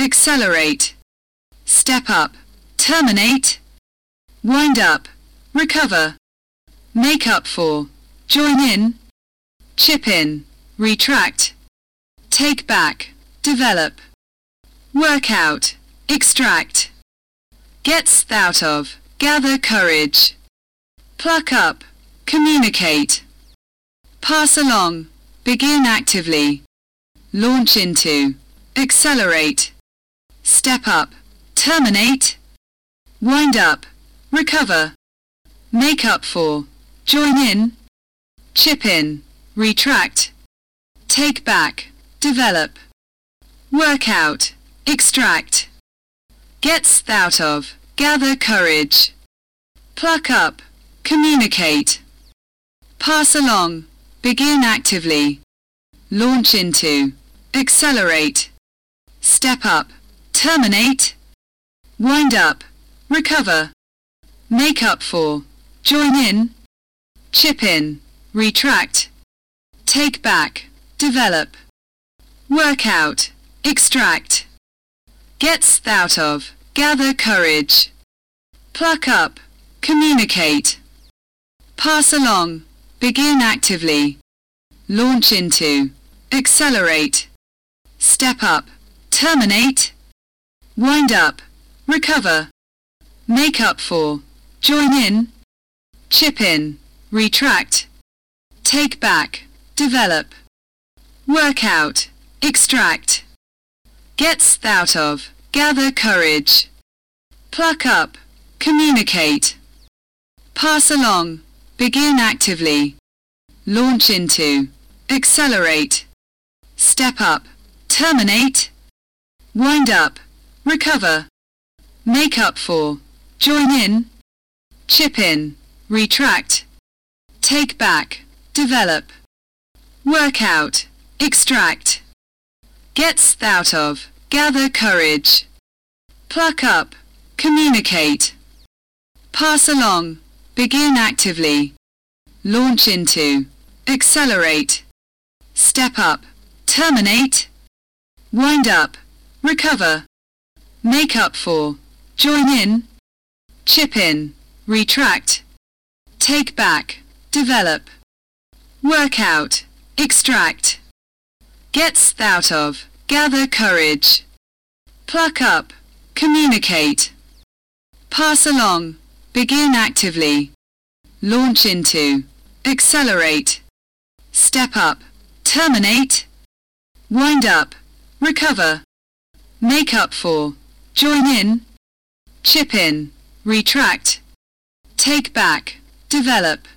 accelerate, step up, terminate, wind up, recover, make up for, join in, chip in, retract, take back, develop, work out, extract, gets out of, gather courage, pluck up, communicate, pass along, begin actively, launch into, accelerate, step up, terminate, wind up, recover, make up for, join in, chip in, retract, take back, develop, work out, extract, gets out of, gather courage, pluck up, communicate, pass along, begin actively, launch into, accelerate, step up, terminate, wind up, recover, make up for, join in, chip in, retract, take back, develop, work out, extract, gets out of, gather courage, pluck up, communicate, pass along, begin actively, launch into, accelerate, step up, terminate, wind up, recover, make up for, join in, chip in, retract, take back, develop, work out, extract, gets out of, gather courage, pluck up, communicate, pass along, begin actively, launch into, accelerate, step up, terminate, wind up, recover, make up for, join in, chip in, retract, take back, develop, work out, extract, gets out of, gather courage, pluck up, communicate, pass along, begin actively, launch into, accelerate, step up, terminate, wind up, recover, make up for, join in, chip in, retract, take back, develop, work out, extract, gets out of, gather courage, pluck up, communicate, pass along, begin actively, launch into, accelerate, step up, terminate, wind up, recover, make up for, join in, chip in, retract, take back, develop,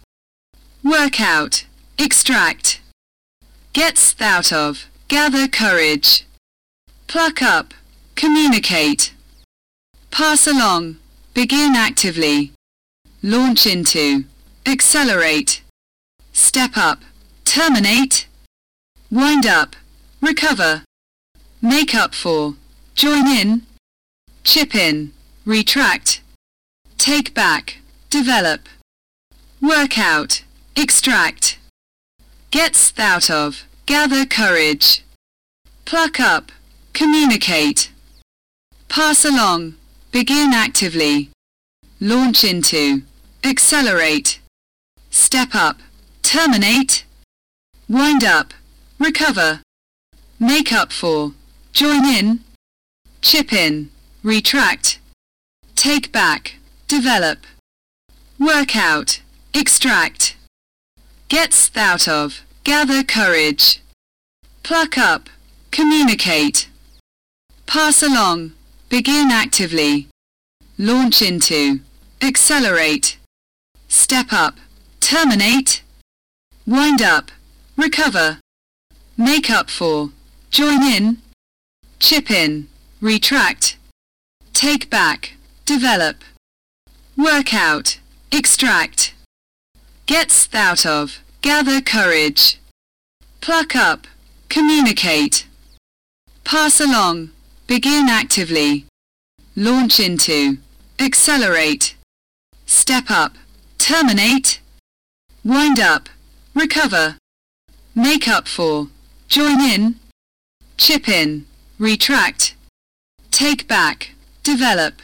work out, extract, gets out of, gather courage, pluck up, communicate, pass along, begin actively, launch into, accelerate, step up, terminate, wind up, recover, make up for, join in, chip in, retract, take back, develop, work out, extract, gets out of, gather courage, pluck up, communicate, pass along, begin actively, launch into, accelerate, step up, terminate, wind up, recover, make up for, join in, chip in, retract, take back, develop, work out, extract, gets out of, gather courage, pluck up, communicate, pass along, begin actively, launch into, accelerate, step up, terminate, wind up, recover, make up for, join in, chip in, retract, take back, develop, work out, extract, gets out of, gather courage, pluck up, communicate, pass along, begin actively, launch into, accelerate, step up, terminate, wind up, recover, make up for, join in, chip in, retract, take back, develop,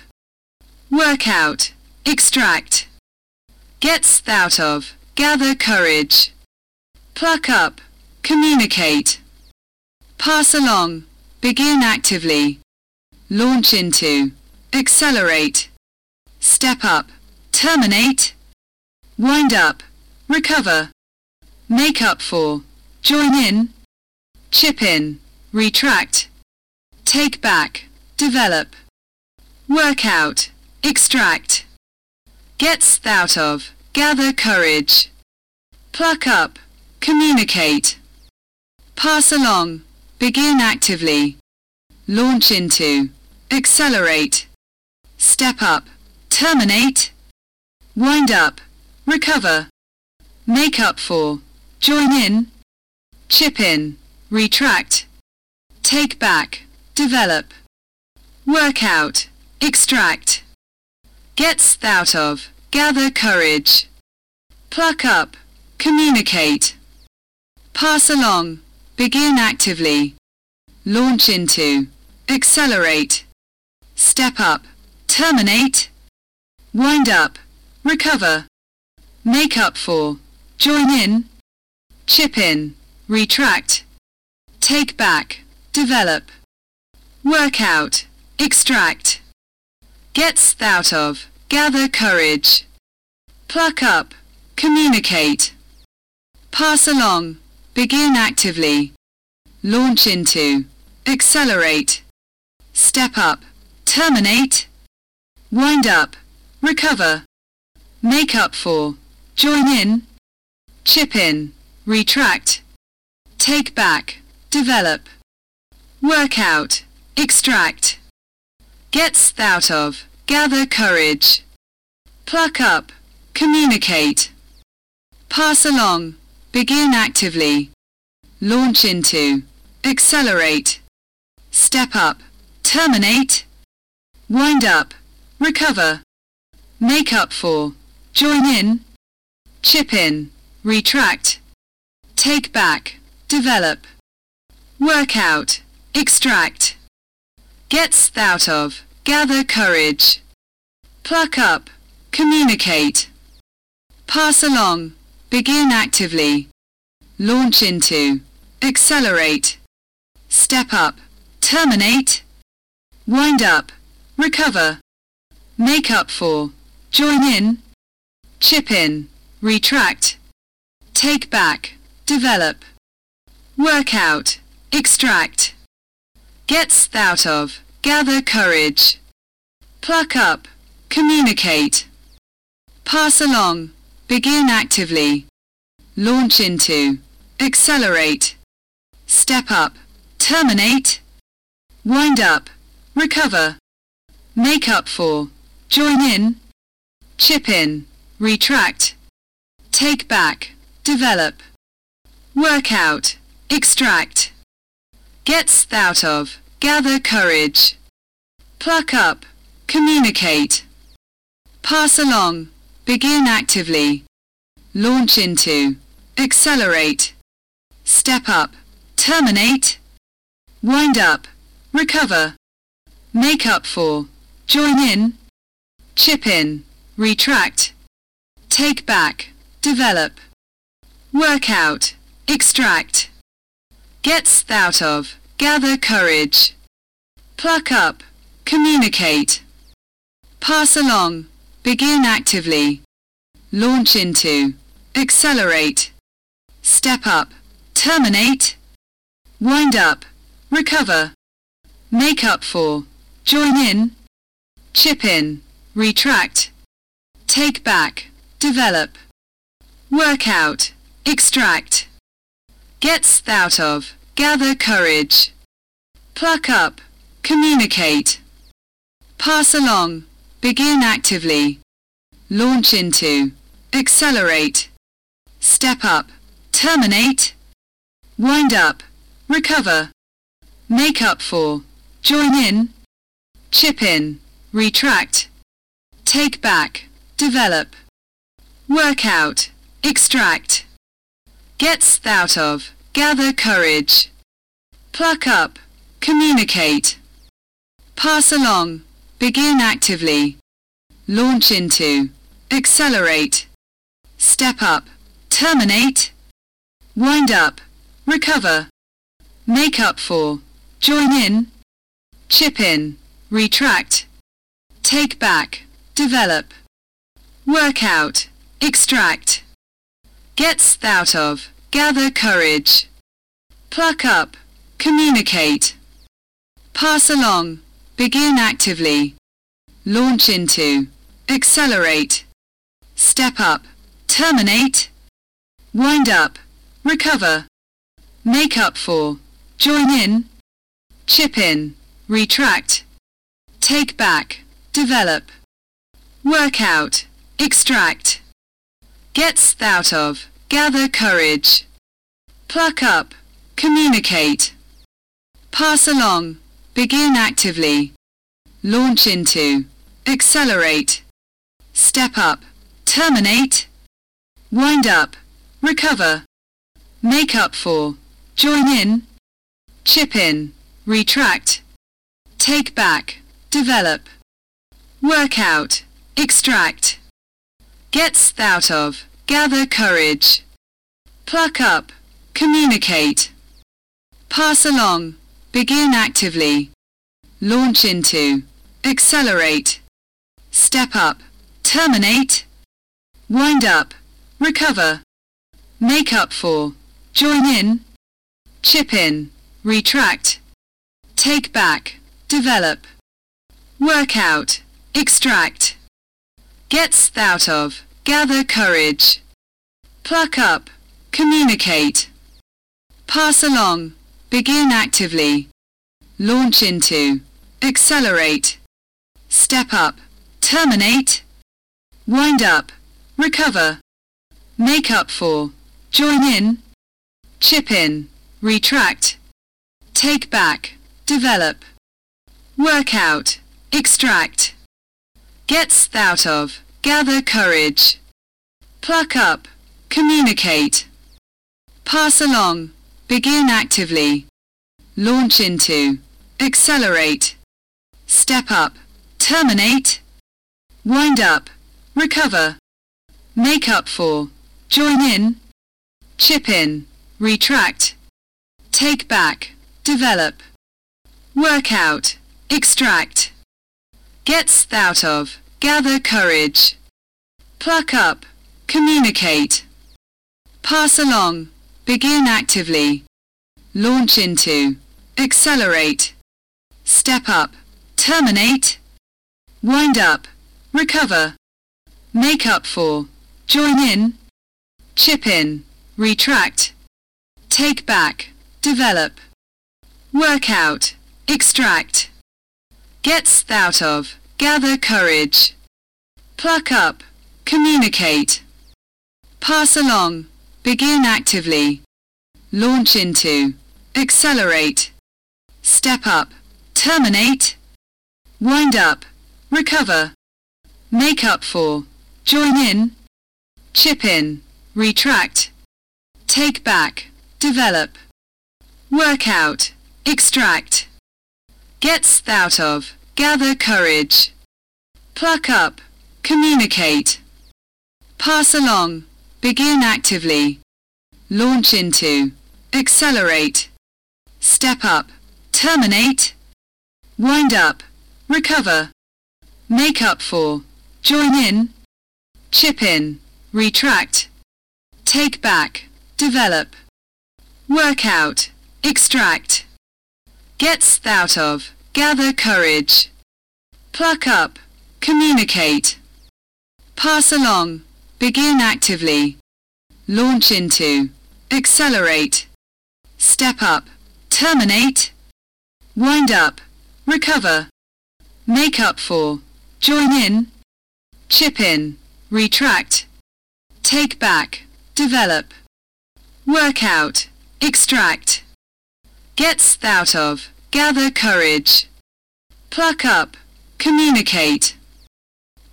work out, extract, gets out of, gather courage, pluck up, communicate, pass along, begin actively, launch into, accelerate, step up, terminate, wind up, recover, make up for, join in, chip in, retract, take back, develop, work out, extract, gets out of, gather courage, pluck up, communicate, pass along, begin actively, launch into, accelerate, step up, terminate, wind up, recover, make up for, join in, chip in, retract, take back, develop, work out, extract, gets out of, gather courage, pluck up, communicate, pass along, begin actively, launch into, accelerate, step up, terminate, wind up, recover, make up for, join in, chip in, retract, take back, develop, work out, extract, gets out of, gather courage, pluck up, communicate, pass along, begin actively, launch into, accelerate, step up, terminate, wind up, recover, make up for, join in, chip in, retract, take back, develop, work out, extract, gets out of, gather courage, pluck up, communicate, pass along, begin actively, launch into, accelerate, step up, terminate, wind up, recover, make up for, join in, chip in, retract, take back, develop, work out, extract, gets out of, gather courage, pluck up, communicate, pass along, begin actively, launch into, accelerate, step up, terminate, wind up, recover, make up for, join in, chip in, retract, take back, develop, work out, extract, gets out of, gather courage, pluck up, communicate, pass along, begin actively, launch into, accelerate, step up, terminate, wind up, recover, make up for, join in, chip in, retract, take back, develop, work out, extract, gets out of, gather courage, pluck up, communicate, pass along, begin actively, launch into, accelerate, step up, terminate, wind up, recover, make up for, join in, chip in, retract, take back, develop, work out, extract, gets out of, gather courage, pluck up, communicate, pass along, begin actively, launch into, accelerate, step up, terminate, wind up, recover, make up for, join in, chip in, retract, take back, develop, work out, extract, gets out of, gather courage, pluck up, communicate, pass along, begin actively, launch into, accelerate, step up, terminate, wind up, recover, make up for, join in, chip in, retract, take back, develop, work out, extract, gets out of, gather courage, pluck up, communicate, pass along, begin actively, launch into, accelerate, step up, terminate, wind up, recover, make up for, join in, chip in, retract, take back, develop, work out, extract, gets out of, gather courage, pluck up, communicate, pass along, begin actively, launch into, accelerate, step up, terminate, wind up, recover, make up for, join in, chip in, retract, take back, develop, work out, extract, gets out of, gather courage, pluck up, communicate, pass along, begin actively, launch into, accelerate, step up, terminate, wind up, recover, make up for, join in, chip in, retract, take back, develop, work out, extract, gets out of, gather courage, pluck up, communicate, pass along, begin actively, launch into, accelerate, step up, terminate, wind up, recover, make up for, join in, chip in, retract, take back, develop, work out, extract, gets out of, gather courage, pluck up, communicate, pass along, begin actively, launch into, accelerate, step up, terminate, wind up, recover, make up for, join in, chip in, retract, take back, develop, work out, extract, gets out of, gather courage, pluck up, communicate, pass along, begin actively, launch into, accelerate, step up, terminate, wind up, recover, make up for, join in, chip in, retract, take back, develop, work out, extract, gets out of, gather courage, pluck up, communicate, pass along, begin actively, launch into, accelerate, step up, terminate, wind up, recover, make up for, join in, chip in, retract, take back, develop, work out, extract, gets out of, gather courage, pluck up, communicate, pass along, begin actively, launch into, accelerate, step up, terminate, wind up, recover, make up for, join in, chip in, retract, take back, develop, work out, extract, gets out of, gather courage, pluck up, communicate, pass along, begin actively, launch into, accelerate, step up, terminate, wind up, recover, make up for, join in, chip in, retract, take back, develop, work out, extract, gets out of, gather courage, pluck up, communicate, pass along, begin actively, launch into, accelerate, step up, terminate, wind up, recover, make up for, join in, chip in, retract, take back, develop, work out, extract, gets out of, gather courage, pluck up, communicate,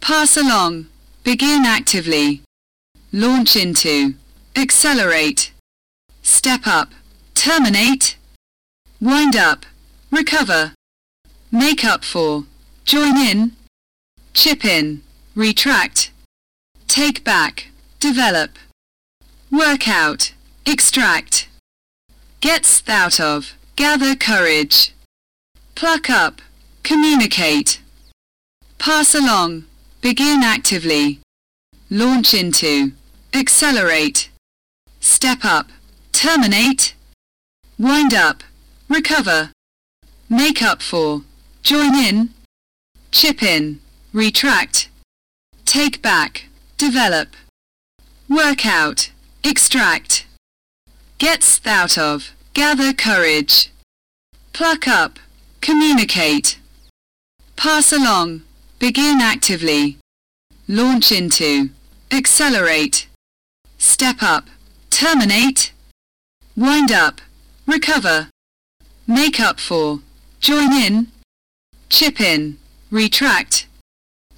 pass along, begin actively, launch into, accelerate, step up, terminate, wind up, recover, make up for, join in, chip in, retract, take back, develop, work out, extract, gets out of, gather courage, pluck up, communicate, pass along, begin actively, launch into, accelerate, step up, terminate, wind up, recover, make up for, join in, chip in, retract, take back, develop, work out, extract, gets out of, gather courage, pluck up, communicate, pass along, begin actively, launch into, accelerate, step up, terminate, wind up, recover, make up for, join in, chip in, retract,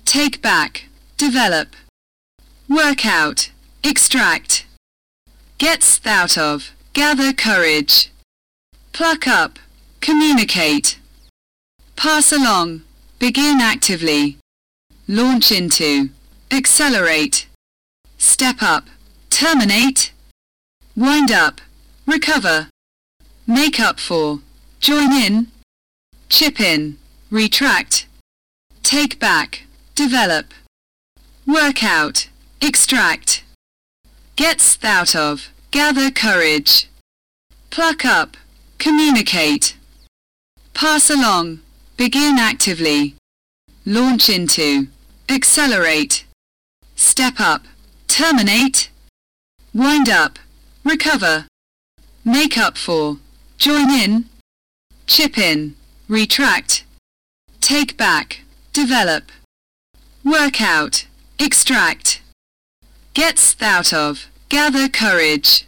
take back, develop, work out, extract, gets out of, gather courage, pluck up, communicate, pass along, begin actively, launch into, accelerate, step up, terminate, wind up, recover, make up for, join in, chip in, retract, take back, develop, work out, extract, gets out of, gather courage, pluck up, communicate, pass along, begin actively, launch into, accelerate, step up, terminate, wind up, recover, make up for, join in, chip in, retract, take back, develop, work out, extract, gets out of, gather courage,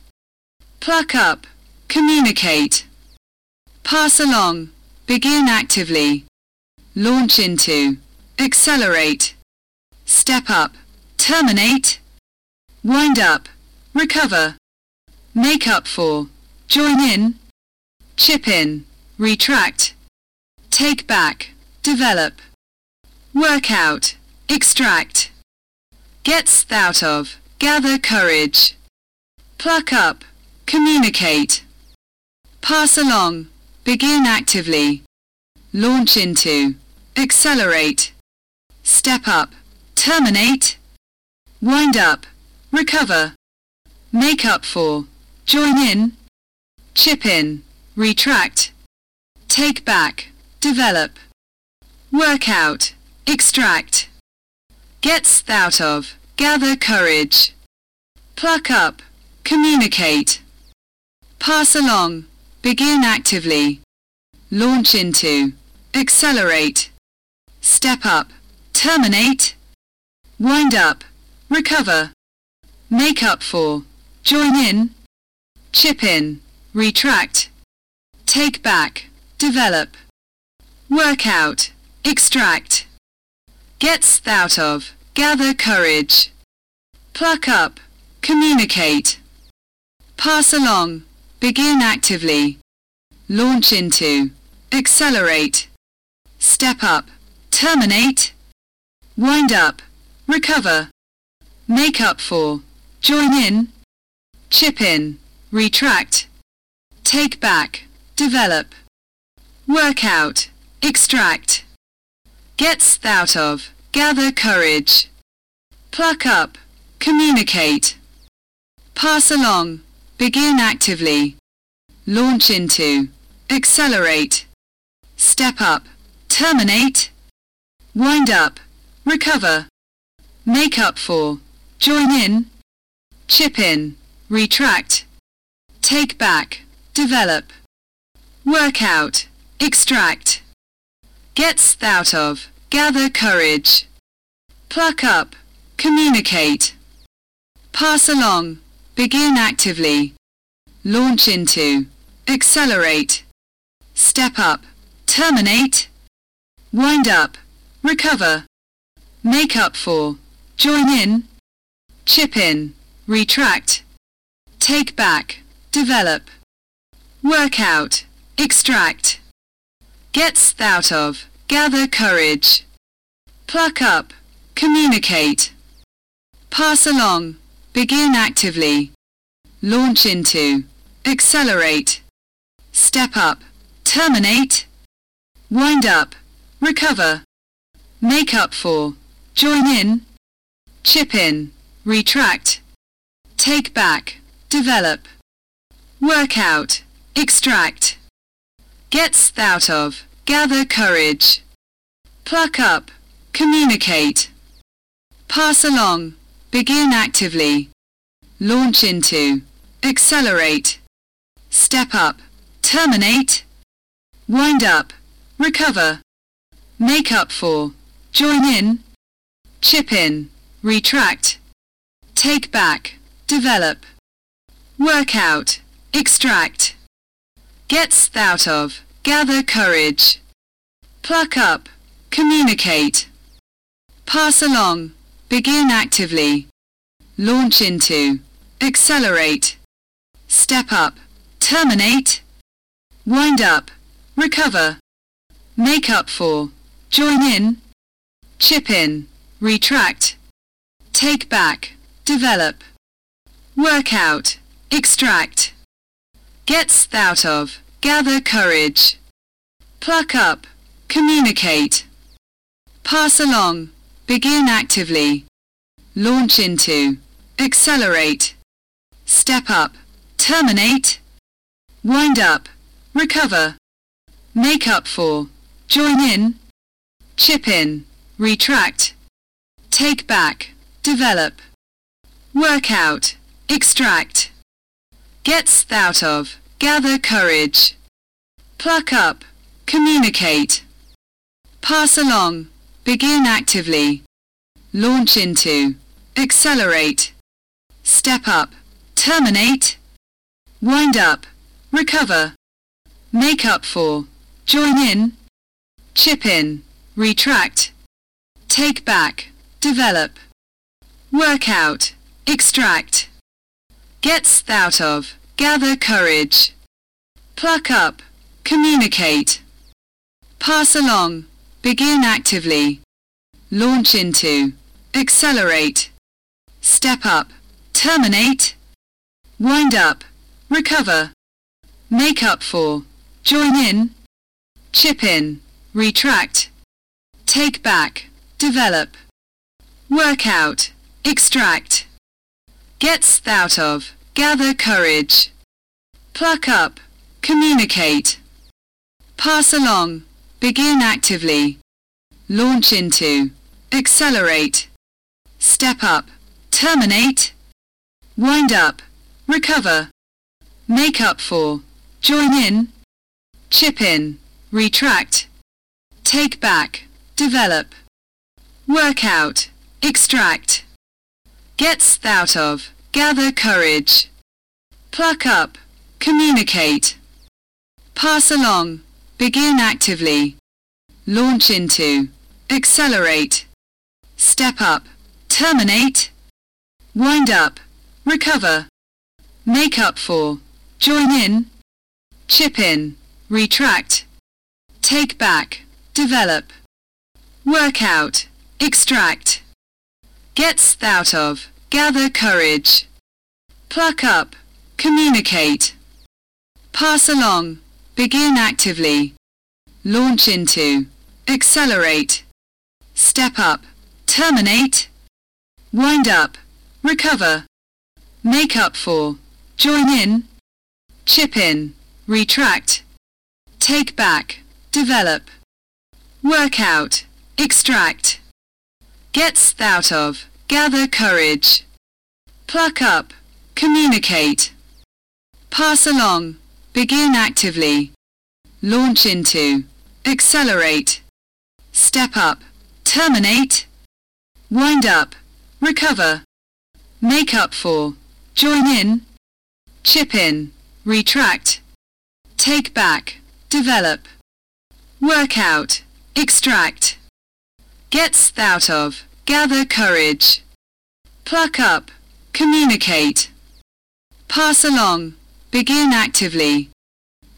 pluck up, communicate, pass along, begin actively, launch into, accelerate, step up, terminate, wind up, recover, make up for, join in, chip in, retract, take back, develop, work out, extract, gets out of, gather courage, pluck up, communicate, pass along, begin actively, launch into, accelerate, step up, terminate, wind up, recover, make up for, join in, chip in, retract, take back, develop, work out, extract, gets out of, gather courage, pluck up, communicate, pass along, begin actively, launch into, accelerate, step up, terminate, wind up, recover, make up for, join in, chip in, retract, take back, develop, work out, extract, gets out of, gather courage, pluck up, communicate, pass along, begin actively, launch into, accelerate, step up, terminate, wind up, recover, make up for, join in, chip in, retract, take back, develop, work out, extract, gets out of, gather courage, pluck up, communicate, pass along, begin actively, launch into, accelerate, step up, terminate, wind up, recover, make up for, join in, chip in, retract, take back, develop, work out, extract, gets out of, gather courage, pluck up, communicate, pass along, begin actively, launch into, accelerate, step up, terminate, wind up, recover, make up for, join in, chip in, retract, take back, develop, work out, extract, gets out of, gather courage. Pluck up, communicate. Pass along, begin actively. Launch into, accelerate. Step up, terminate. Wind up, recover. Make up for, join in. Chip in, retract. Take back, develop. Work out, extract. Gets out of, gather courage. Pluck up, communicate. Pass along, begin actively. Launch into, accelerate. Step up, terminate. Wind up, recover. Make up for, join in. Chip in, retract. Take back, develop. Work out, extract. Gets out of, gather courage. Pluck up, communicate. Pass along, begin actively. Launch into, accelerate. Step up, terminate. Wind up, recover. Make up for, join in. Chip in, retract. Take back, develop. Work out, extract. Gets out of, gather courage. Pluck up, communicate. Pass along, begin actively. Launch into, accelerate. Step up, terminate. Wind up, recover. Make up for, join in. Chip in, retract. Take back, develop. Work out, extract. Gets out of, gather courage. Pluck up, communicate. Pass along, begin actively. Launch into, accelerate. Step up, terminate. Wind up, recover. Make up for, join in. Chip in, retract. Take back, develop. Work out, extract. Gets out of, gather courage. Pluck up, communicate. Pass along, begin actively. Launch into, accelerate. Step up, terminate. Wind up, recover. Make up for, join in. Chip in, retract. Take back, develop. Work out, extract. Gets out of, gather courage. Pluck up, communicate. Pass along, begin actively. Launch into, accelerate. Step up, terminate. Wind up, recover. Make up for, join in. Chip in, retract. Take back, develop. Work out, extract. Gets out of, gather courage. Pluck up, communicate. Pass along, begin actively. Launch into, accelerate. Step up, terminate. Wind up, recover. Make up for, join in. Chip in, retract. Take back, develop. Work out, extract. Gets out of, gather courage. Pluck up, communicate. Pass along, begin actively. Launch into, accelerate. Step up, terminate. Wind up, recover. Make up for, join in. Chip in, retract. Take back, develop. Work out, extract. Gets out of, gather courage. Pluck up, communicate. Pass along, begin actively. Launch into, accelerate. Step up, terminate. Wind up, recover. Make up for, join in. Chip in, retract. Take back, develop. Work out, extract. Gets out of, gather courage. Pluck up, communicate. Pass along, begin actively.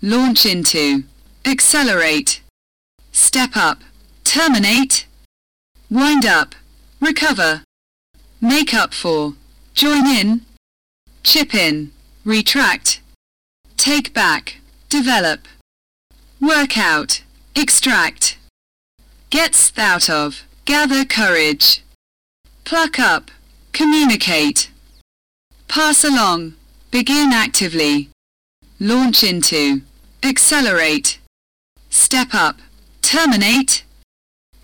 Launch into, accelerate. Step up, terminate, wind up, recover, make up for, join in, chip in, retract, take back, develop, work out, extract, gets out of, gather courage, pluck up, communicate, pass along, begin actively, launch into, accelerate, step up, terminate,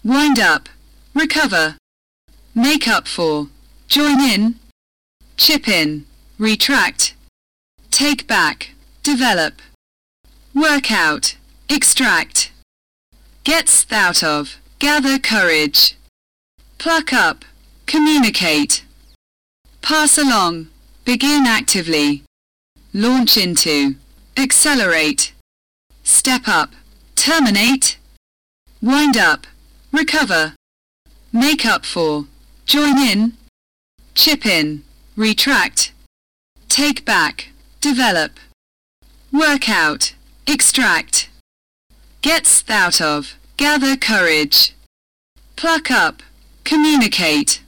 wind up, recover, make up for, join in, chip in, retract, take back, develop, work out, extract, gets out of, gather courage, pluck up, communicate, pass along, begin actively, launch into, accelerate, step up, terminate, wind up, recover, make up for, join in, chip in, retract, take back, develop, work out, extract, gets out of, gather courage, pluck up, communicate,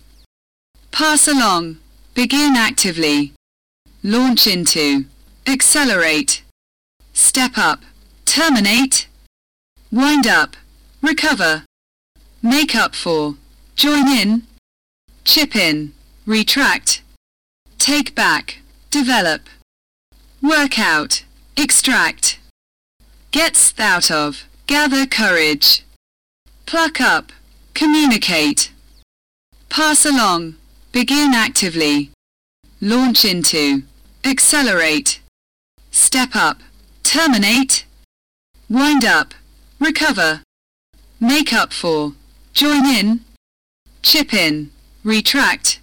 pass along, begin actively, launch into, accelerate, step up, terminate, wind up, recover, make up for, join in, chip in, retract, take back, develop, work out, extract, gets out of, gather courage, pluck up, communicate, pass along, begin actively, launch into, accelerate, step up, terminate, wind up, recover, make up for, join in, chip in, retract,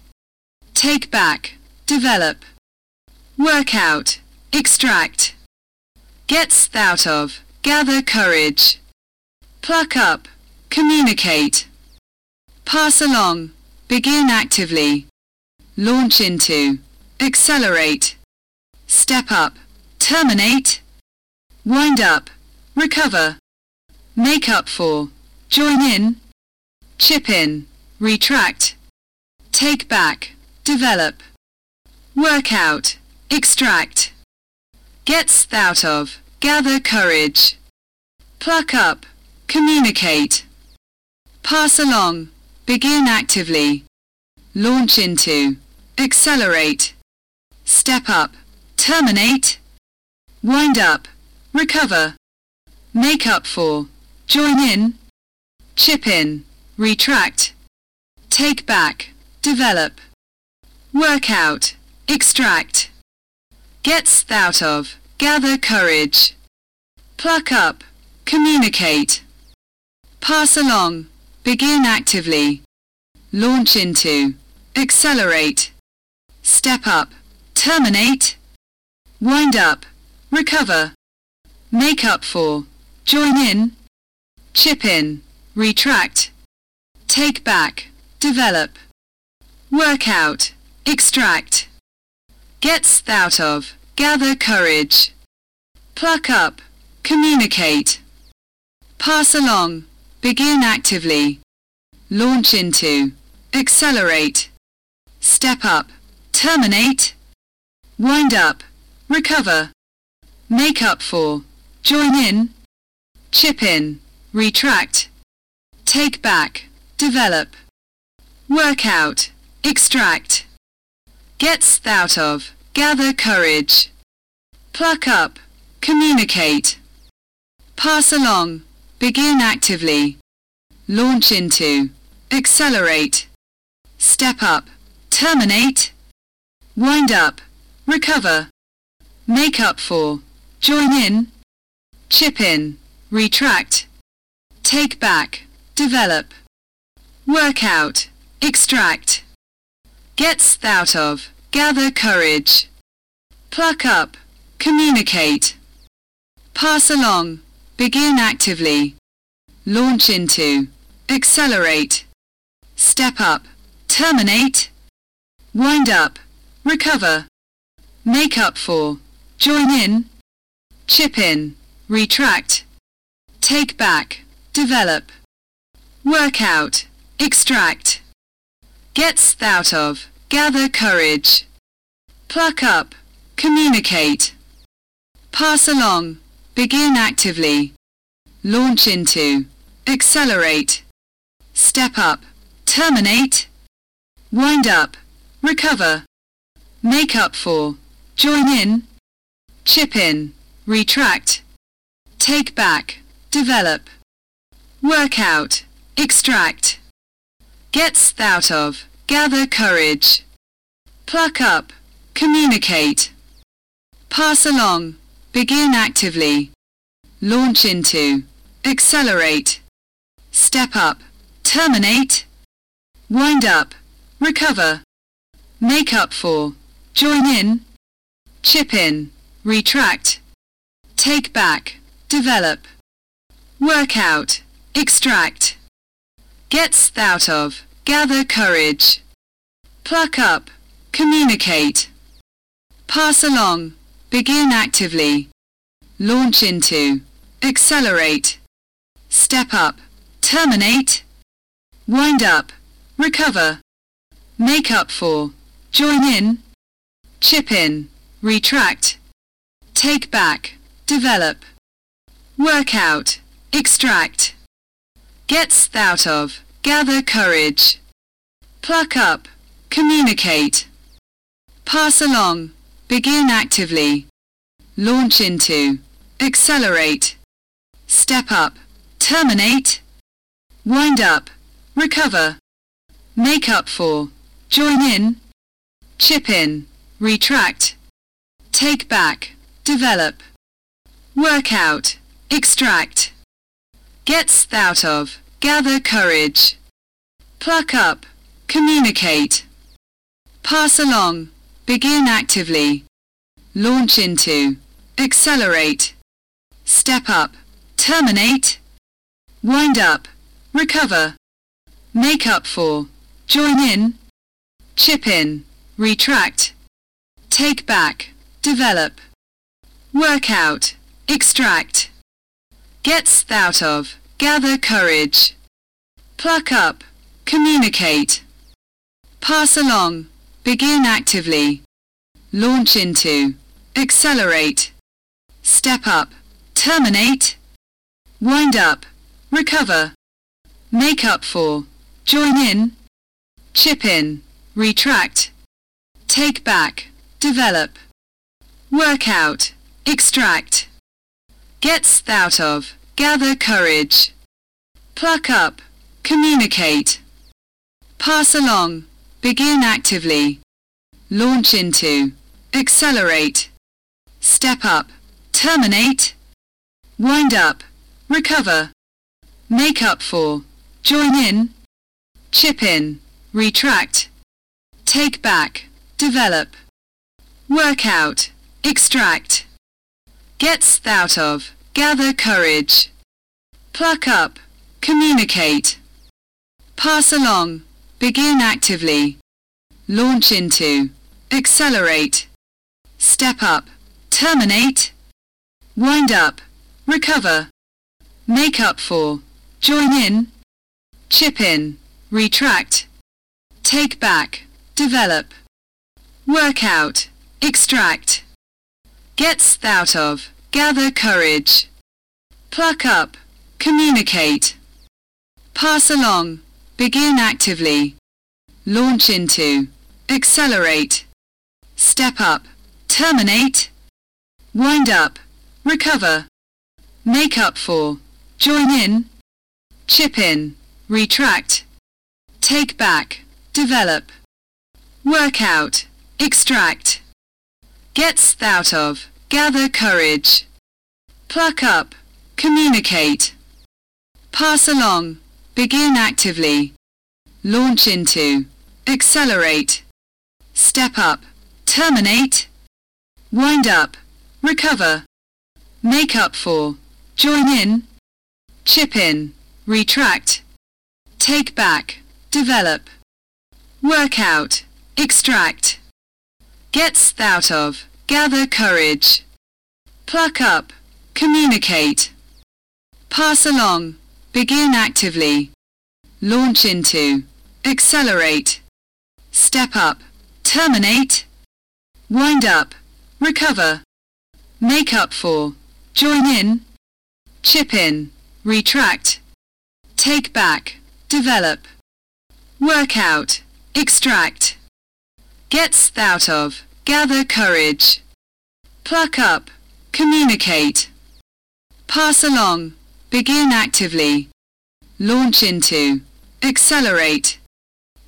take back, develop, work out, extract, gets out of, gather courage, pluck up, communicate, pass along, begin actively, launch into, accelerate, step up, terminate, wind up, recover, make up for, join in, chip in, retract, take back, develop, work out, extract, gets out of, gather courage, pluck up, communicate, pass along, begin actively, launch into, accelerate, step up, terminate, wind up, recover, make up for, join in, chip in, retract, take back, develop, work out, extract, gets out of, gather courage, pluck up, communicate, pass along, begin actively, launch into, accelerate, step up, terminate, wind up, recover, make up for, join in, chip in, retract, take back, develop, work out, extract, gets out of, gather courage, pluck up, communicate, pass along, begin actively, launch into, accelerate, step up, terminate, wind up, recover, make up for, join in, chip in, retract, take back, develop, work out, extract, gets out of, gather courage, pluck up, communicate, pass along, begin actively, launch into, accelerate, step up, terminate, wind up, recover, make up for, join in, chip in, retract, take back, develop, work out, extract, gets out of, gather courage, pluck up, communicate, pass along, begin actively, launch into, accelerate, step up, terminate, wind up, recover, make up for, join in, chip in, retract, take back, develop, work out, extract. Gets out of, gather courage. Pluck up, communicate. Pass along, begin actively. Launch into, accelerate. Step up, terminate. Wind up, recover. Make up for, join in. Chip in, retract. Take back, develop. Work out, extract. Gets out of, gather courage. Pluck up, communicate. Pass along, begin actively. Launch into, accelerate. Step up, terminate. Wind up, recover. Make up for, join in. Chip in, retract. Take back, develop. Work out, extract. Gets out of, gather courage. Pluck up, communicate. Pass along, begin actively. Launch into, accelerate. Step up, terminate. Wind up, recover. Make up for, join in. Chip in, retract. Take back, develop. Work out, extract. Gets out of, gather courage. Pluck up, communicate. Pass along, begin actively. Launch into, accelerate. Step up, terminate. Wind up, recover. Make up for, join in. Chip in, retract. Take back, develop. Work out, extract. Gets out of, gather courage. Pluck up, communicate. Pass along, begin actively. Launch into, accelerate. Step up, terminate. Wind up, recover. Make up for, join in. Chip in, retract. Take back, develop. Work out, extract. Gets out of, gather courage. Pluck up, communicate. Pass along, begin actively. Launch into, accelerate. Step up, terminate. Wind up, recover. Make up for, join in. Chip in, retract. Take back, develop. Work out, extract. Gets out of, gather courage. Pluck up, communicate. Pass along, begin actively. Launch into, accelerate. Step up, terminate. Wind up, recover. Make up for, join in. Chip in, retract. Take back, develop. Work out, extract. Gets out of, gather courage. Pluck up, communicate. Pass along, begin actively. Launch into, accelerate. Step up, terminate. Wind up, recover. Make up for, join in. Chip in, retract. Take back, develop. Work out, extract. Gets out of, gather courage. Pluck up, communicate. Pass along, begin actively. Launch into, accelerate. Step up, terminate. Wind up, recover. Make up for, join in. Chip in, retract. Take back, develop. Work out, extract. Gets out of, gather courage. Pluck up, communicate. Pass along, begin actively. Launch into, accelerate. Step up, terminate. Wind up, recover. Make up for, join in. Chip in, retract. Take back, develop. Work out, extract. Gets out of, gather courage. Pluck up, communicate. Pass along, begin actively. launch into, accelerate, step up, terminate, wind up, recover, make up for, join in, chip in, retract, take back, develop, work out, extract, gets out of, gather courage, pluck up, communicate, pass along, begin actively, launch into, accelerate,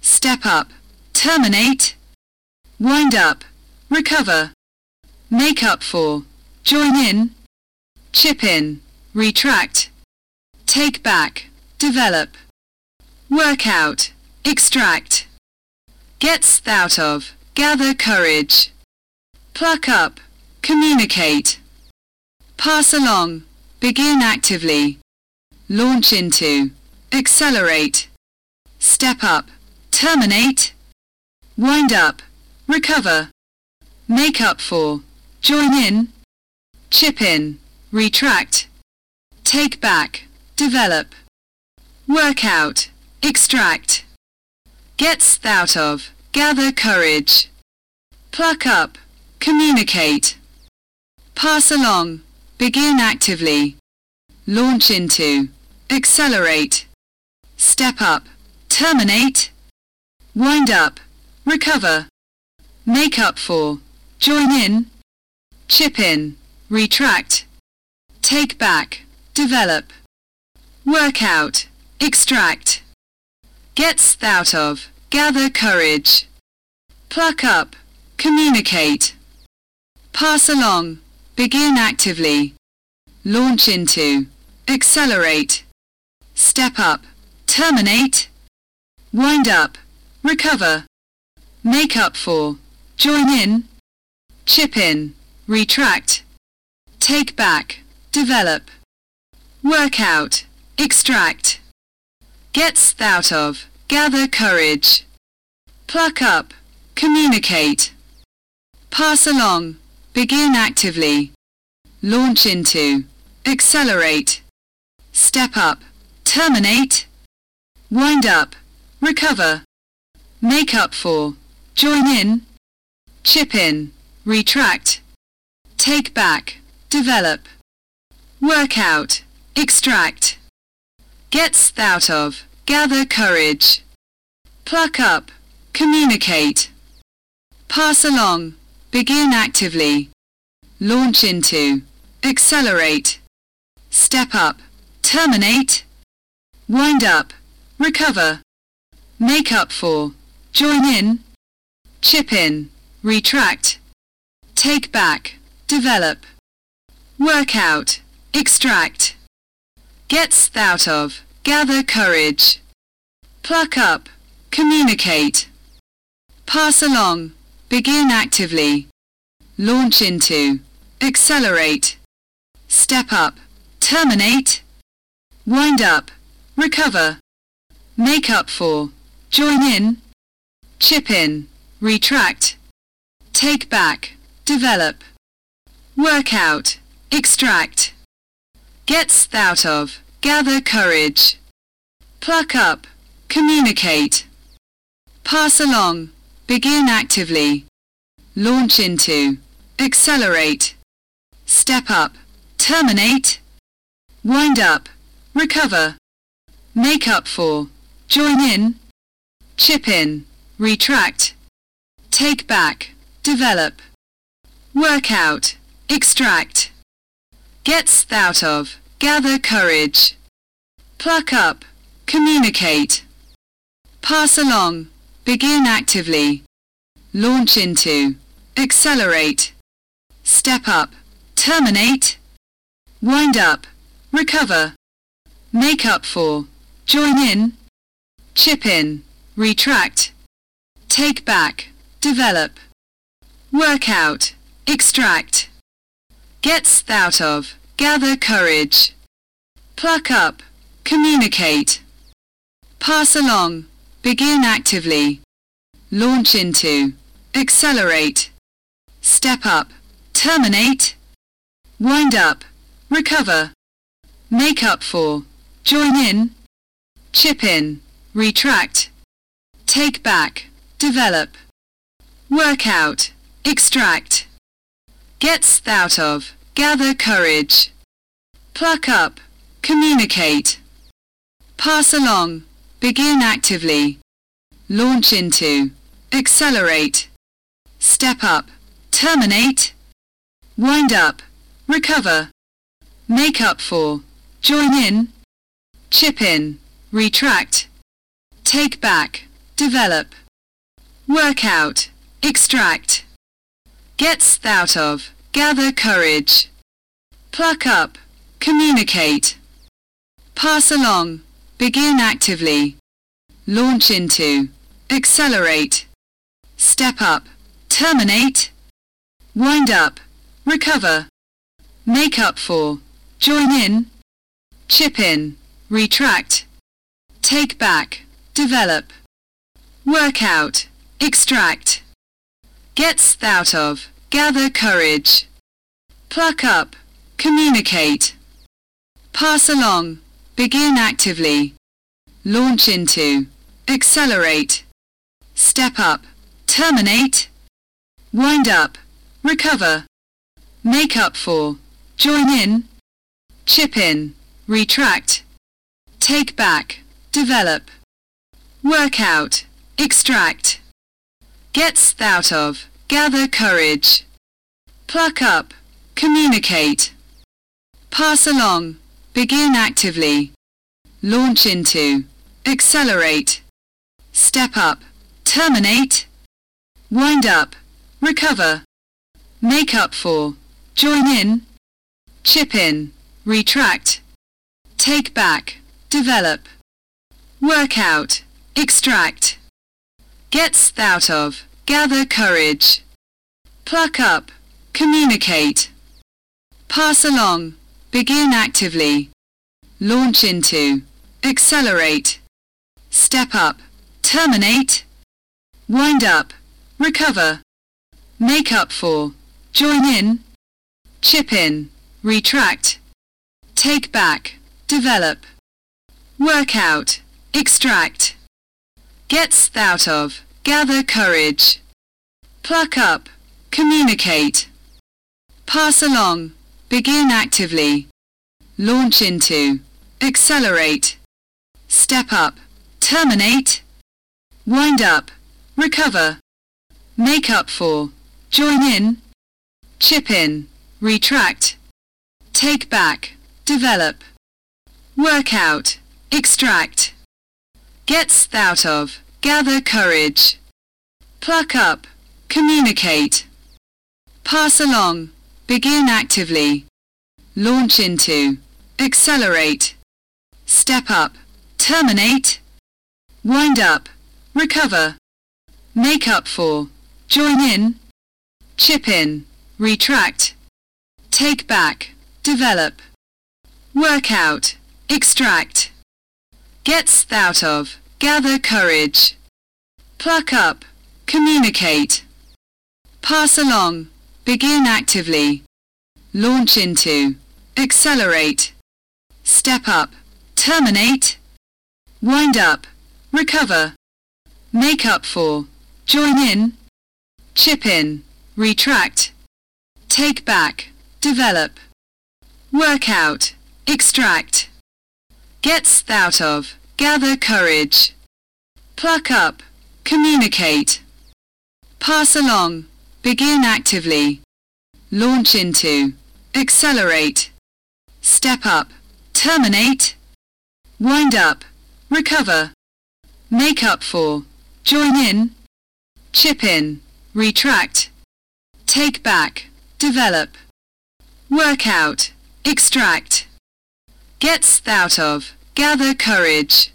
step up, terminate, wind up, recover, make up for, join in, chip in, retract, take back, develop, work out, extract, gets out of, gather courage, pluck up, communicate, pass along, begin actively, launch into, accelerate, step up, terminate, wind up, recover, make up for, join in, chip in, retract, take back, develop, work out, extract, gets out of, gather courage, pluck up, communicate, pass along, begin actively, launch into, accelerate, step up, terminate, wind up, recover, make up for, join in, chip in, retract, take back, develop, work out, extract, gets out of, gather courage, pluck up, communicate, pass along, begin actively, launch into, accelerate, step up, terminate, wind up, recover, make up for, join in, chip in, retract, take back, develop, work out, extract, gets out of, gather courage, pluck up, communicate, pass along, begin actively, launch into, accelerate, step up, terminate, wind up, recover, make up for, join in, chip in, retract, take back, develop, work out, extract, gets out of, gather courage, pluck up, communicate, pass along, begin actively, launch into, accelerate, step up, terminate, wind up, recover, make up for, join in, chip in, retract, take back, develop, work out, extract, gets out of, gather courage, pluck up, communicate, pass along, begin actively, launch into, accelerate, step up, terminate, wind up, recover, make up for, join in, chip in, retract, take back, develop, work out, extract, gets out of, gather courage, pluck up, communicate, pass along, begin actively, launch into, accelerate, step up, terminate, wind up, recover, make up for, join in, chip in, retract, take back, develop, work out, extract, gets out of, gather courage, pluck up, communicate, pass along, begin actively, launch into, accelerate, step up, terminate, wind up, recover, make up for, join in, chip in, retract, take back, develop, work out, extract, gets out of, gather courage, pluck up, communicate, pass along, begin actively, launch into, accelerate, step up, terminate, wind up, recover, make up for, join in, chip in, retract, take back, develop, work out, extract, gets out of, gather courage, pluck up, communicate, pass along, begin actively, launch into, accelerate, step up, terminate, wind up, recover, make up for, join in, chip in, retract, take back, develop, work out, extract, gets out of, gather courage, pluck up, communicate, pass along, begin actively, launch into, accelerate, step up, terminate, wind up, recover, make up for, join in, chip in, retract, take back, develop, work out, extract, gets out of, gather courage, pluck up, communicate, pass along, begin actively, launch into, accelerate, step up, terminate, wind up, recover, make up for, join in, chip in, retract, take back, develop, work out, extract, gets out of, gather courage, pluck up, communicate, pass along, begin actively, launch into, accelerate, step up, terminate, wind up, recover, make up for, join in, chip in, retract, take back, develop, work out, extract, gets out of, gather courage, pluck up, communicate, pass along, begin actively, launch into, accelerate, step up, terminate, wind up, recover, make up for, join in, chip in, retract, take back, develop, work out, extract, gets out of, gather courage, pluck up, communicate, pass along, begin actively, launch into, accelerate, step up, terminate, wind up, recover, make up for, join in, chip in, retract, take back, develop, work out, extract, gets out of, gather courage, pluck up, communicate, pass along, begin actively, launch into, accelerate, step up, terminate, wind up, recover, make up for, join in, chip in, retract, take back, develop, work out, extract, gets out of, gather courage, pluck up, communicate, pass along, begin actively, launch into, accelerate, step up, terminate, wind up, recover, make up for, join in, chip in, retract, take back, develop, work out, extract, gets out of, gather courage, pluck up, communicate, pass along, begin actively, launch into, accelerate, step up, terminate, wind up, recover, make up for, join in, chip in, retract, take back, develop, work out, extract, gets out of, gather courage,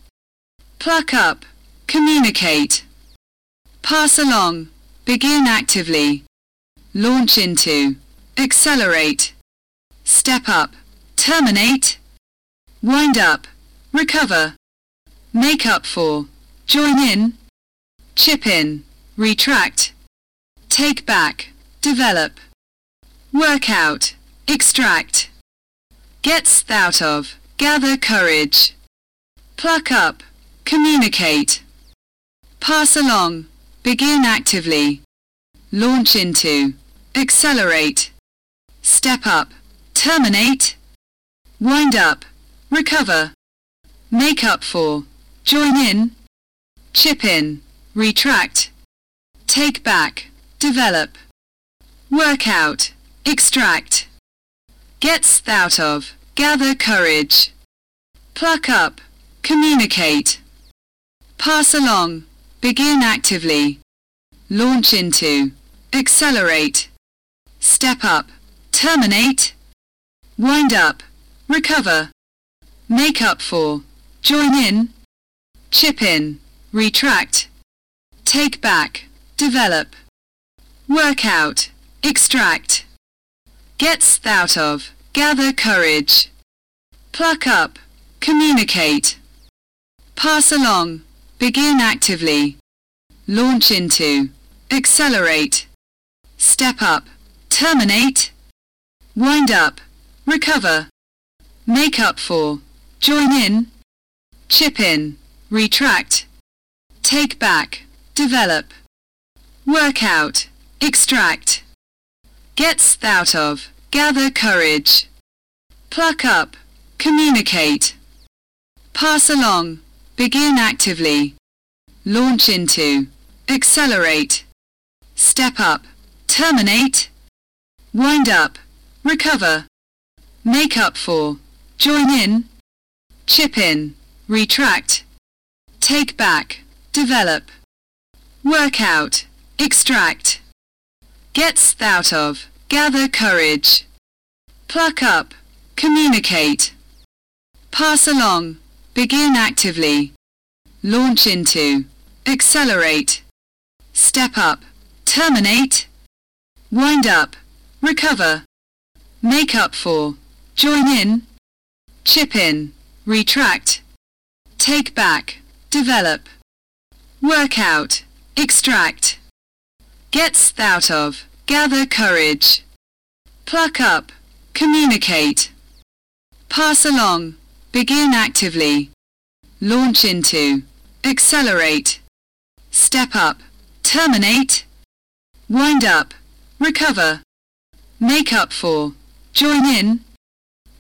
pluck up, communicate, pass along, begin actively, launch into, accelerate, step up, terminate, wind up, recover, make up for, join in, chip in, retract, take back, develop, work out, extract, gets out of, gather courage, pluck up, communicate. Pass along, begin actively. Launch into, accelerate. Step up, terminate. Wind up, recover. Make up for, join in. Chip in, retract. Take back, develop. Work out, extract. Gets out of, gather courage. Pluck up, communicate. Pass along, begin actively. Launch into, accelerate. Step up, terminate. Wind up, recover. Make up for, join in. Chip in, retract. Take back, develop. Work out, extract. Gets out of, gather courage. Pluck up, communicate. Pass along, begin actively. Launch into, accelerate. Step up, terminate. Wind up, recover. Make up for, join in. Chip in, retract. Take back, develop. Work out, extract. Gets out of, gather courage. Pluck up, communicate. Pass along, begin actively. Launch into, accelerate. Step up, terminate. Wind up, recover. Make up for, join in. Chip in, retract. Take back, develop. Work out, extract. Gets out of, gather courage. Pluck up, communicate. Pass along, begin actively. Launch into, accelerate. Step up, terminate. Wind up, recover. Make up for, join in. Chip in, retract. Take back, develop. Work out, extract. Gets out of, gather courage. Pluck up, communicate. Pass along, begin actively. Launch into, accelerate. Step up, terminate. Wind up, recover. Make up for, join in.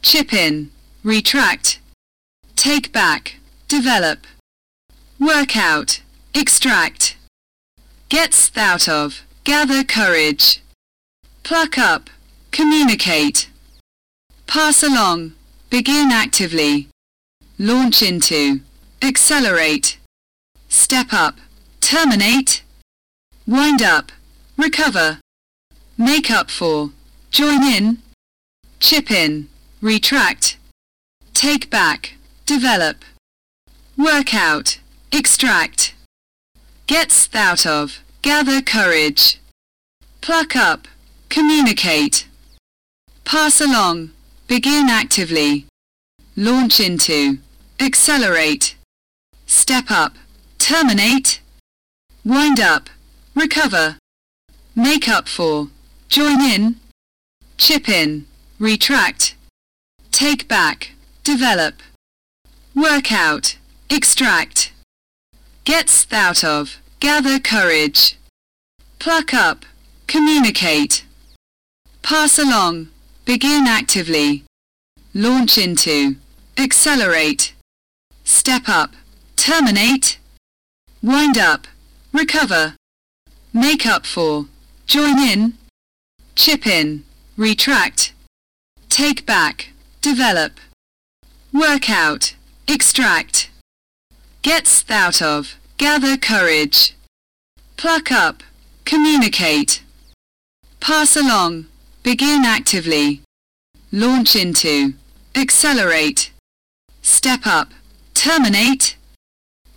Chip in, retract. Take back, develop. Work out, extract. Gets out of, gather courage. Pluck up, communicate. Pass along, begin actively. Launch into, accelerate. Step up, terminate. Wind up, recover. Make up for, join in. Chip in, retract. Take back, develop. Work out, extract. Gets out of, gather courage. Pluck up, communicate. Pass along, begin actively. Launch into, accelerate. Step up, terminate. Wind up, recover. Make up for, join in. Chip in, retract. Take back, develop. Work out, extract. Gets out of, gather courage. Pluck up, communicate. Pass along, begin actively. Launch into, accelerate. Step up, terminate. Wind up, recover. Make up for, join in. Chip in, retract. Take back, develop. Work out, extract. Gets out of, gather courage. Pluck up, communicate. Pass along, begin actively. Launch into, accelerate. Step up, terminate.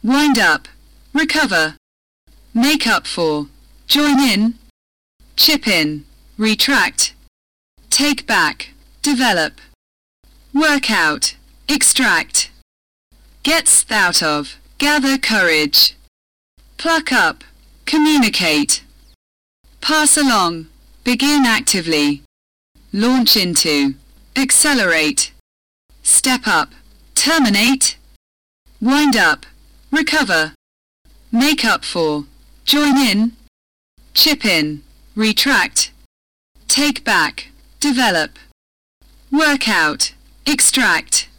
Wind up, recover. Make up for, join in. Chip in, retract. Take back, develop. Work out, extract. Gets out of, gather courage. Pluck up, communicate. Pass along, begin actively. Launch into, accelerate. Step up, terminate. Wind up, recover, make up for, join in, chip in, retract, take back, develop, work out, extract,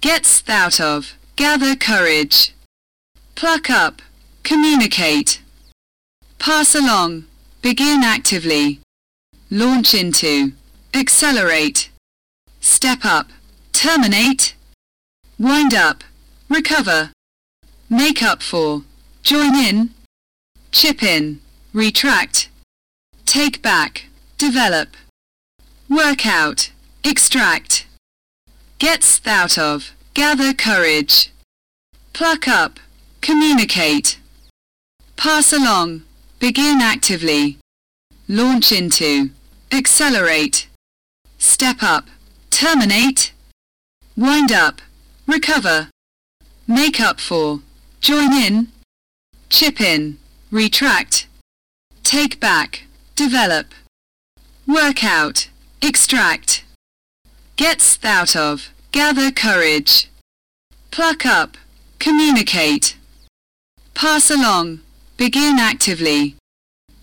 gets out of, gather courage, pluck up, communicate, pass along, begin actively, launch into, accelerate, step up, terminate, wind up, recover, make up for, join in, chip in, retract, take back, develop, work out, extract, gets out of, gather courage, pluck up, communicate, pass along, begin actively, launch into, accelerate, step up, terminate, wind up, recover, make up for, join in, chip in, retract, take back, develop, work out, extract, gets out of, gather courage, pluck up, communicate, pass along, begin actively,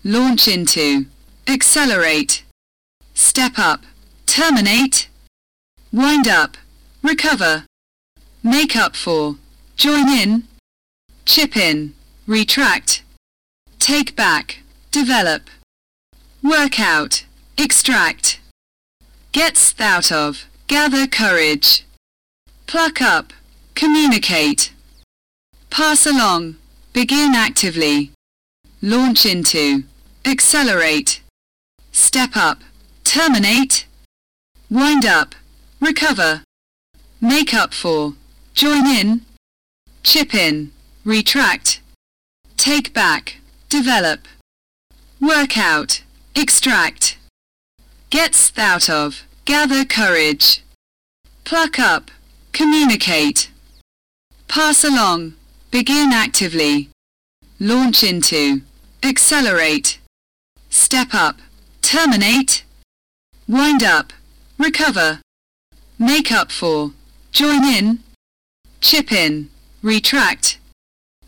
launch into, accelerate, step up, terminate, wind up, recover, make up for, join in, chip in, retract, take back, develop, work out, extract, gets out of, gather courage, pluck up, communicate, pass along, begin actively, launch into, accelerate, step up, terminate, wind up, recover, make up for, join in, chip in, retract, take back, develop, work out, extract, gets out of, gather courage, pluck up, communicate, pass along, begin actively, launch into, accelerate, step up, terminate, wind up, recover, make up for, join in, chip in, retract,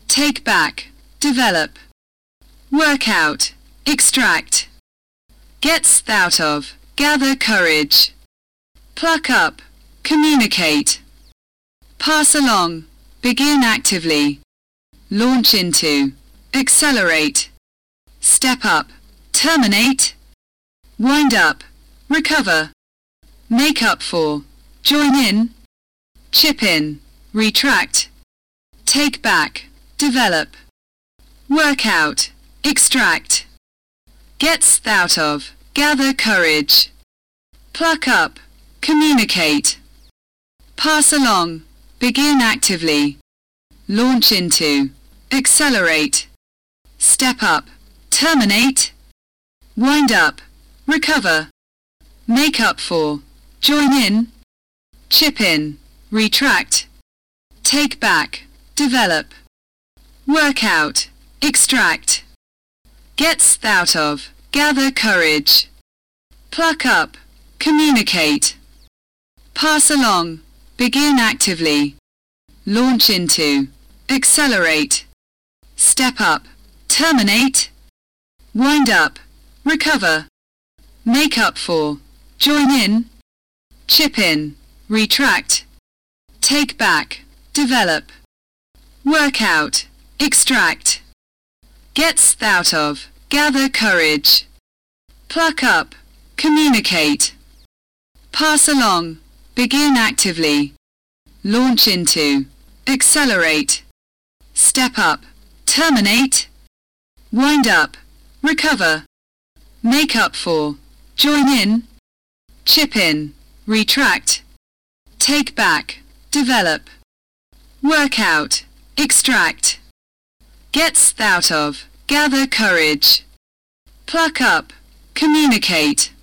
take back, develop, work out, extract, gets out of, gather courage, pluck up, communicate, pass along, begin actively, launch into, accelerate, step up, terminate, wind up, recover, make up for, join in, chip in, retract, take back, develop, work out, extract, gets out of, gather courage, pluck up, communicate, pass along, begin actively, launch into, accelerate, step up, terminate, wind up, recover, make up for, join in, chip in, retract, take back, develop, work out, extract, gets out of, gather courage, pluck up, communicate, pass along, begin actively, launch into, accelerate, step up, terminate, wind up, recover, make up for, join in, chip in, retract, take back, develop, work out, extract, gets out of, gather courage, pluck up, communicate, pass along, begin actively, launch into, accelerate, step up, terminate, wind up, recover, make up for, join in, chip in, retract, take back, develop, work out, extract, gets out of, gather courage, pluck up, communicate,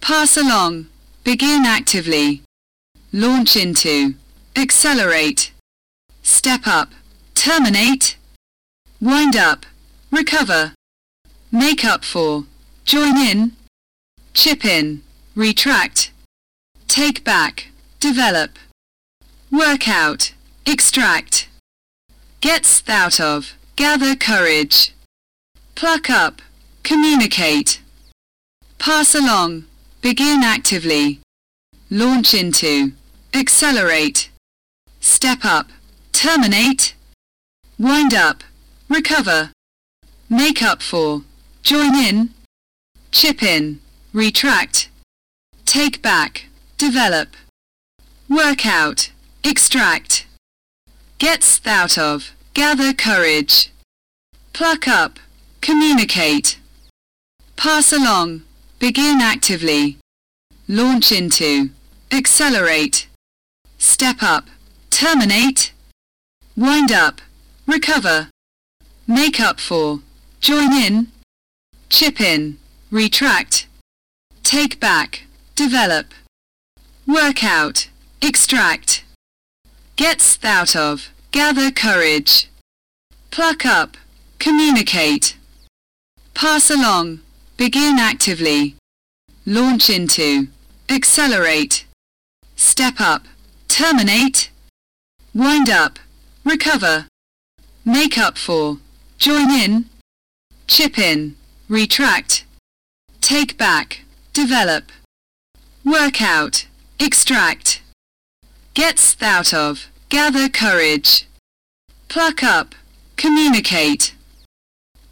pass along, begin actively, launch into, accelerate, step up, terminate, wind up, recover, make up for, join in, chip in, retract, take back, develop, work out, extract, gets out of, gather courage, pluck up, communicate, pass along, begin actively, launch into, accelerate, step up, terminate, wind up, recover, make up for, join in, chip in, retract, take back, develop, work out, extract, gets out of, gather courage, pluck up, communicate, pass along, begin actively, launch into, accelerate, step up, terminate, wind up, recover, make up for, join in, chip in, retract, take back, develop, work out, extract, gets out of, gather courage, pluck up, communicate, pass along, begin actively, launch into, accelerate, step up, terminate, wind up, recover, make up for, join in, chip in, retract, take back, develop, work out, extract, gets out of, gather courage, pluck up, communicate,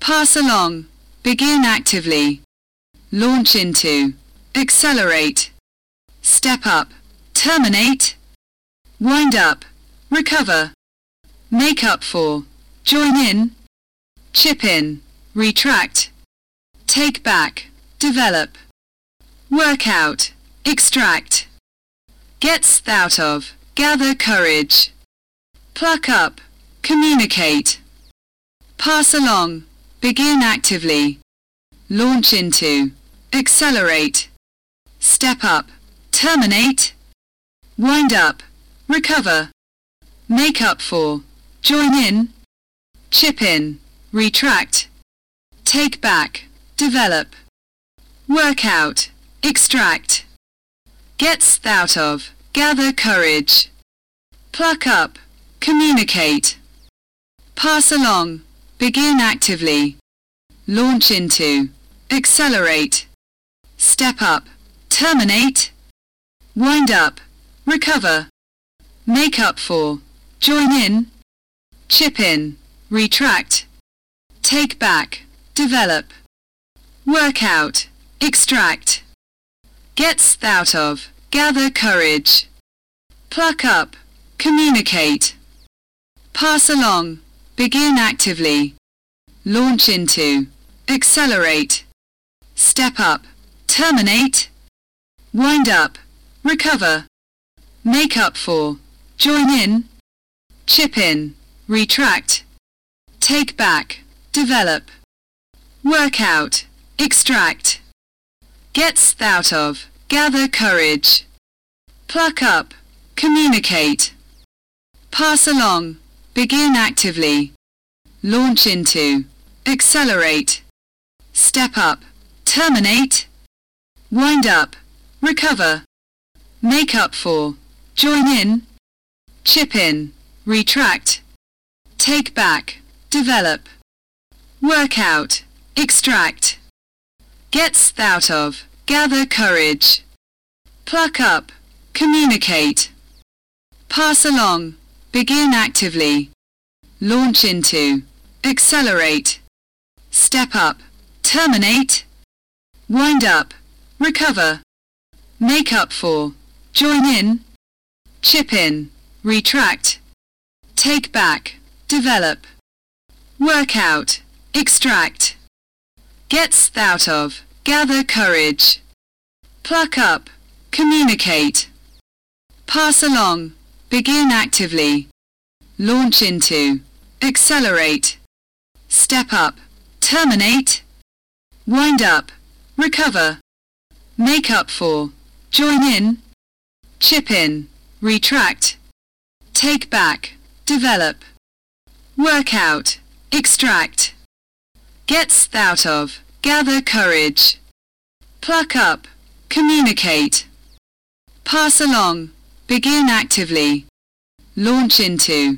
pass along, begin actively, launch into, accelerate, step up, terminate, wind up, recover, make up for, join in, chip in, retract, take back, develop, work out, extract, gets out of, gather courage, pluck up, communicate, pass along, begin actively, launch into, accelerate, step up, terminate, wind up, recover, make up for, join in, chip in, retract, take back, develop, work out, extract, gets out of, gather courage, pluck up, communicate, pass along, begin actively, launch into, accelerate, step up, terminate, wind up, recover, make up for, join in, chip in, retract, take back, develop, work out, extract, gets out of, gather courage, pluck up, communicate, pass along, begin actively, launch into, accelerate, step up, terminate, wind up, recover, make up for, join in, chip in, retract, take back, develop, work out, extract, gets out of, gather courage, pluck up, communicate, pass along, begin actively, launch into, accelerate, step up, terminate, wind up, recover, make up for, join in, chip in, retract, take back, develop, work out, extract, gets out of, gather courage, pluck up, communicate, pass along, begin actively, launch into, accelerate, step up, terminate, wind up, recover, make up for, join in, chip in, retract, take back, develop, work out, extract, gets out of, gather courage, pluck up, communicate, pass along, begin actively, launch into, accelerate, step up, terminate, wind up, recover, make up for, join in, chip in, retract, take back, develop, work out, extract, gets out of, gather courage, pluck up, communicate, pass along, begin actively, launch into,